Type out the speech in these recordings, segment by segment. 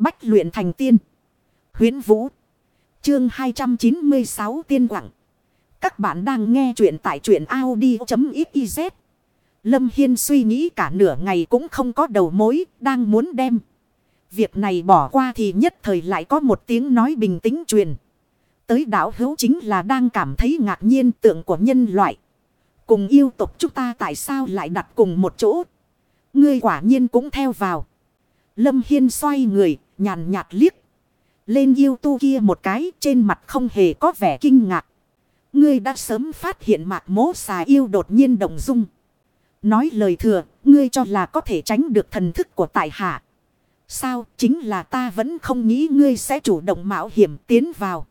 Bách luyện thành tiên. Huyến Vũ. Chương 296 Tiên Quảng. Các bạn đang nghe truyện tại truyện Audi.xyz. Lâm Hiên suy nghĩ cả nửa ngày cũng không có đầu mối, đang muốn đem. Việc này bỏ qua thì nhất thời lại có một tiếng nói bình tĩnh truyền. Tới đảo hữu chính là đang cảm thấy ngạc nhiên tượng của nhân loại. Cùng yêu tục chúng ta tại sao lại đặt cùng một chỗ. Ngươi quả nhiên cũng theo vào. Lâm Hiên xoay người, nhàn nhạt liếc. Lên yêu tu kia một cái trên mặt không hề có vẻ kinh ngạc. Ngươi đã sớm phát hiện mạc mố xà yêu đột nhiên động dung. Nói lời thừa, ngươi cho là có thể tránh được thần thức của tại hạ. Sao, chính là ta vẫn không nghĩ ngươi sẽ chủ động mạo hiểm tiến vào.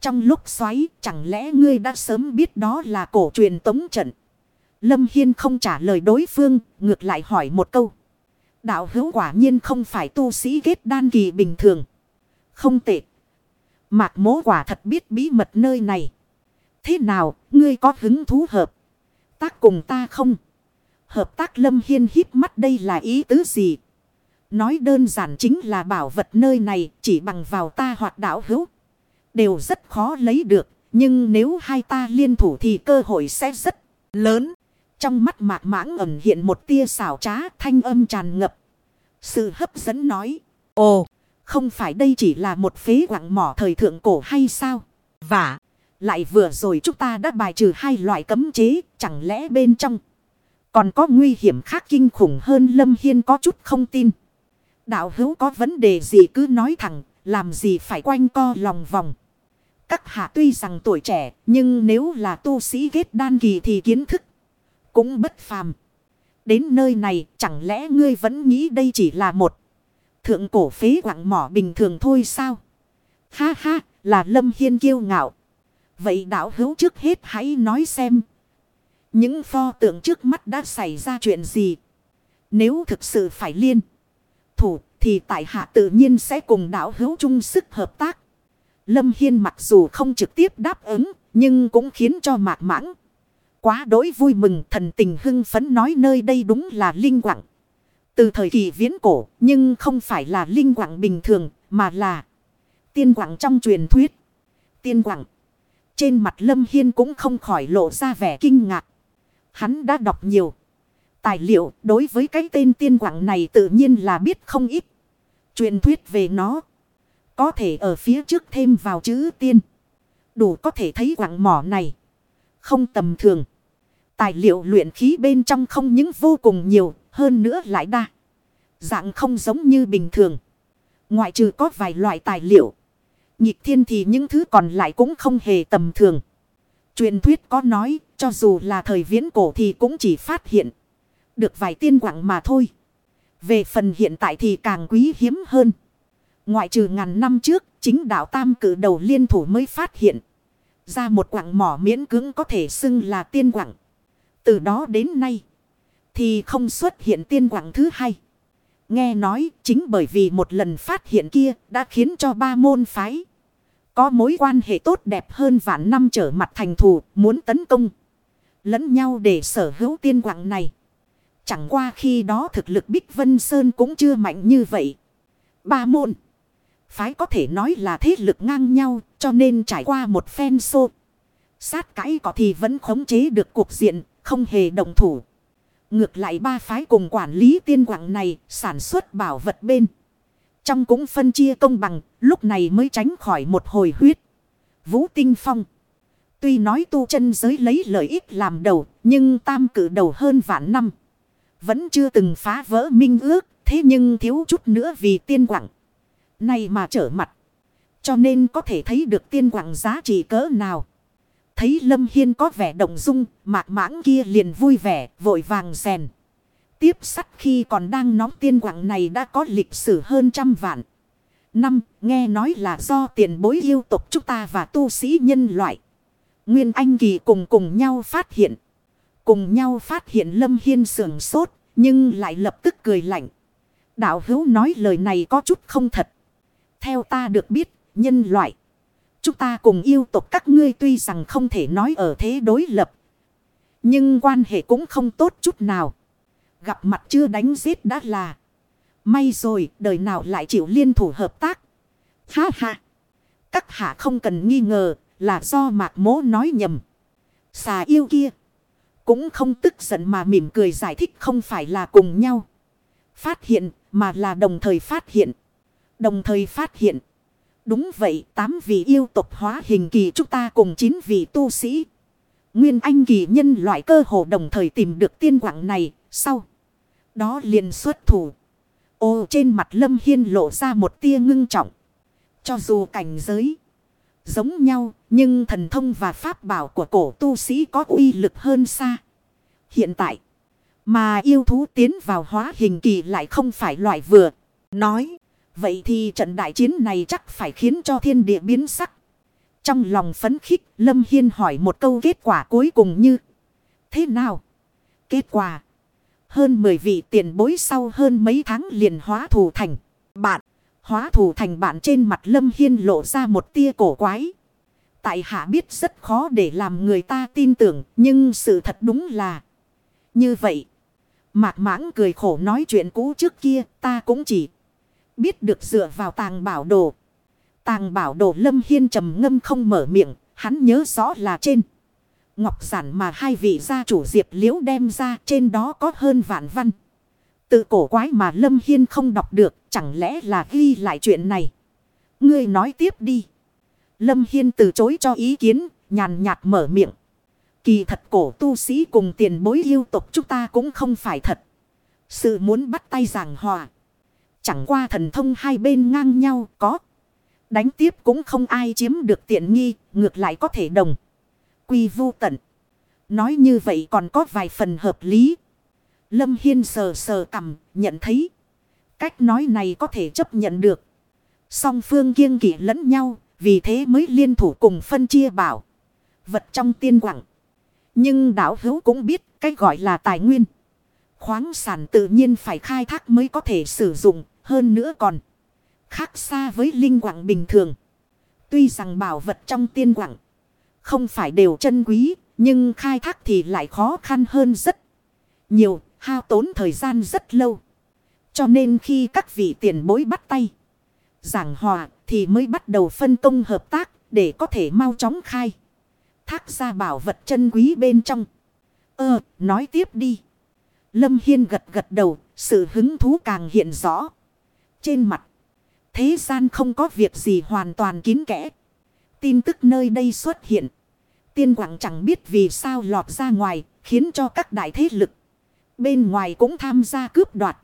Trong lúc xoáy, chẳng lẽ ngươi đã sớm biết đó là cổ truyền tống trận. Lâm Hiên không trả lời đối phương, ngược lại hỏi một câu. Đạo hữu quả nhiên không phải tu sĩ kết đan kỳ bình thường. Không tệ. Mạc mố quả thật biết bí mật nơi này. Thế nào, ngươi có hứng thú hợp? Tác cùng ta không? Hợp tác Lâm Hiên híp mắt đây là ý tứ gì? Nói đơn giản chính là bảo vật nơi này chỉ bằng vào ta hoặc đạo hữu. Đều rất khó lấy được. Nhưng nếu hai ta liên thủ thì cơ hội sẽ rất lớn. Trong mắt mạc mãng ẩn hiện một tia xảo trá thanh âm tràn ngập. Sự hấp dẫn nói. Ồ, không phải đây chỉ là một phế quặng mỏ thời thượng cổ hay sao? Và, lại vừa rồi chúng ta đã bài trừ hai loại cấm chế, chẳng lẽ bên trong còn có nguy hiểm khác kinh khủng hơn Lâm Hiên có chút không tin. Đạo hữu có vấn đề gì cứ nói thẳng, làm gì phải quanh co lòng vòng. Các hạ tuy rằng tuổi trẻ, nhưng nếu là tu sĩ kết đan kỳ thì kiến thức cũng bất phàm. Đến nơi này, chẳng lẽ ngươi vẫn nghĩ đây chỉ là một thượng cổ phế quặng mỏ bình thường thôi sao? Ha ha, là Lâm Hiên kiêu ngạo. Vậy đạo hữu trước hết hãy nói xem. Những pho tượng trước mắt đã xảy ra chuyện gì? Nếu thực sự phải liên thủ thì tại hạ tự nhiên sẽ cùng đạo hữu chung sức hợp tác. Lâm Hiên mặc dù không trực tiếp đáp ứng nhưng cũng khiến cho mạc mãng. Quá đối vui mừng, thần tình hưng phấn nói nơi đây đúng là linh quặng. Từ thời kỳ viễn cổ, nhưng không phải là linh quặng bình thường, mà là tiên quặng trong truyền thuyết. Tiên quặng. Trên mặt Lâm Hiên cũng không khỏi lộ ra vẻ kinh ngạc. Hắn đã đọc nhiều. Tài liệu, đối với cái tên tiên quặng này tự nhiên là biết không ít. Truyền thuyết về nó. Có thể ở phía trước thêm vào chữ tiên. Đủ có thể thấy quặng mỏ này. Không tầm thường. Tài liệu luyện khí bên trong không những vô cùng nhiều, hơn nữa lại đa. Dạng không giống như bình thường. Ngoại trừ có vài loại tài liệu. Nhịp thiên thì những thứ còn lại cũng không hề tầm thường. Truyền thuyết có nói, cho dù là thời viễn cổ thì cũng chỉ phát hiện được vài tiên quặng mà thôi. Về phần hiện tại thì càng quý hiếm hơn. Ngoại trừ ngàn năm trước, chính đạo tam cử đầu liên thủ mới phát hiện. Ra một quặng mỏ miễn cưỡng có thể xưng là tiên quặng. Từ đó đến nay, thì không xuất hiện tiên quặng thứ hai. Nghe nói chính bởi vì một lần phát hiện kia đã khiến cho ba môn phái. Có mối quan hệ tốt đẹp hơn vạn năm trở mặt thành thù muốn tấn công. Lẫn nhau để sở hữu tiên quặng này. Chẳng qua khi đó thực lực Bích Vân Sơn cũng chưa mạnh như vậy. Ba môn. Phái có thể nói là thế lực ngang nhau cho nên trải qua một phen xô. Sát cãi có thì vẫn khống chế được cuộc diện, không hề động thủ. Ngược lại ba phái cùng quản lý tiên quảng này sản xuất bảo vật bên. Trong cũng phân chia công bằng, lúc này mới tránh khỏi một hồi huyết. Vũ Tinh Phong. Tuy nói tu chân giới lấy lợi ích làm đầu, nhưng tam cử đầu hơn vạn năm. Vẫn chưa từng phá vỡ minh ước, thế nhưng thiếu chút nữa vì tiên quảng. Này mà trở mặt. Cho nên có thể thấy được tiên quảng giá trị cỡ nào. Thấy Lâm Hiên có vẻ động dung, mạc mãng kia liền vui vẻ, vội vàng rèn. Tiếp sắt khi còn đang nóng tiên quảng này đã có lịch sử hơn trăm vạn. Năm, nghe nói là do tiền bối yêu tục chúng ta và tu sĩ nhân loại. Nguyên Anh Kỳ cùng cùng nhau phát hiện. Cùng nhau phát hiện Lâm Hiên sưởng sốt, nhưng lại lập tức cười lạnh. Đạo hữu nói lời này có chút không thật. Theo ta được biết, nhân loại. Chúng ta cùng yêu tộc các ngươi tuy rằng không thể nói ở thế đối lập. Nhưng quan hệ cũng không tốt chút nào. Gặp mặt chưa đánh giết đã là. May rồi, đời nào lại chịu liên thủ hợp tác. Ha ha. Các hạ không cần nghi ngờ là do mạc mố nói nhầm. Xà yêu kia. Cũng không tức giận mà mỉm cười giải thích không phải là cùng nhau. Phát hiện mà là đồng thời phát hiện. Đồng thời phát hiện. Đúng vậy, tám vị yêu tộc hóa hình kỳ chúng ta cùng chín vị tu sĩ. Nguyên anh kỳ nhân loại cơ hồ đồng thời tìm được tiên quảng này, sau. Đó liền xuất thủ. Ô trên mặt lâm hiên lộ ra một tia ngưng trọng. Cho dù cảnh giới giống nhau, nhưng thần thông và pháp bảo của cổ tu sĩ có uy lực hơn xa. Hiện tại, mà yêu thú tiến vào hóa hình kỳ lại không phải loại vừa. Nói, vậy thì trận đại chiến này chắc phải khiến cho thiên địa biến sắc. Trong lòng phấn khích, Lâm Hiên hỏi một câu kết quả cuối cùng như Thế nào? Kết quả Hơn 10 vị tiền bối sau hơn mấy tháng liền hóa thù thành bạn. Hóa thù thành bạn trên mặt Lâm Hiên lộ ra một tia cổ quái. Tại hạ biết rất khó để làm người ta tin tưởng, nhưng sự thật đúng là như vậy. Mạc mãng cười khổ nói chuyện cũ trước kia, ta cũng chỉ biết được dựa vào tàng bảo đồ. Tàng bảo đồ Lâm Hiên trầm ngâm không mở miệng, hắn nhớ rõ là trên. Ngọc giản mà hai vị gia chủ Diệp Liễu đem ra trên đó có hơn vạn văn. Tự cổ quái mà Lâm Hiên không đọc được, chẳng lẽ là ghi lại chuyện này. Ngươi nói tiếp đi. Lâm Hiên từ chối cho ý kiến, nhàn nhạt mở miệng. Kỳ thật cổ tu sĩ cùng tiền bối yêu tục chúng ta cũng không phải thật. Sự muốn bắt tay giảng hòa. Chẳng qua thần thông hai bên ngang nhau có. Đánh tiếp cũng không ai chiếm được tiện nghi, ngược lại có thể đồng. Quy vô tận. Nói như vậy còn có vài phần hợp lý. Lâm Hiên sờ sờ cầm, nhận thấy. Cách nói này có thể chấp nhận được. Song phương kiêng kỵ lẫn nhau, vì thế mới liên thủ cùng phân chia bảo. Vật trong tiên quảng. Nhưng đảo hữu cũng biết cách gọi là tài nguyên. Khoáng sản tự nhiên phải khai thác mới có thể sử dụng, hơn nữa còn khác xa với linh quảng bình thường. Tuy rằng bảo vật trong tiên quảng không phải đều chân quý, nhưng khai thác thì lại khó khăn hơn rất nhiều, hao tốn thời gian rất lâu. Cho nên khi các vị tiền bối bắt tay, giảng hòa thì mới bắt đầu phân công hợp tác để có thể mau chóng khai. Thác ra bảo vật chân quý bên trong. ờ nói tiếp đi. Lâm Hiên gật gật đầu, sự hứng thú càng hiện rõ. Trên mặt, thế gian không có việc gì hoàn toàn kín kẽ. Tin tức nơi đây xuất hiện. Tiên quảng chẳng biết vì sao lọt ra ngoài, khiến cho các đại thế lực bên ngoài cũng tham gia cướp đoạt.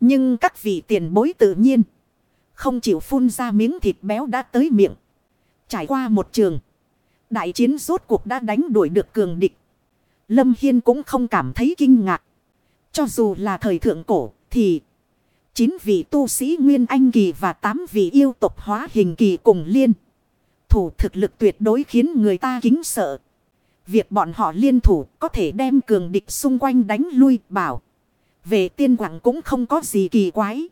Nhưng các vị tiền bối tự nhiên không chịu phun ra miếng thịt béo đã tới miệng. Trải qua một trường. Đại chiến rốt cuộc đã đánh đuổi được cường địch. Lâm Hiên cũng không cảm thấy kinh ngạc. Cho dù là thời thượng cổ thì 9 vị tu sĩ Nguyên Anh Kỳ và tám vị yêu tộc hóa hình kỳ cùng liên. Thủ thực lực tuyệt đối khiến người ta kính sợ. Việc bọn họ liên thủ có thể đem cường địch xung quanh đánh lui bảo. Về tiên quảng cũng không có gì kỳ quái.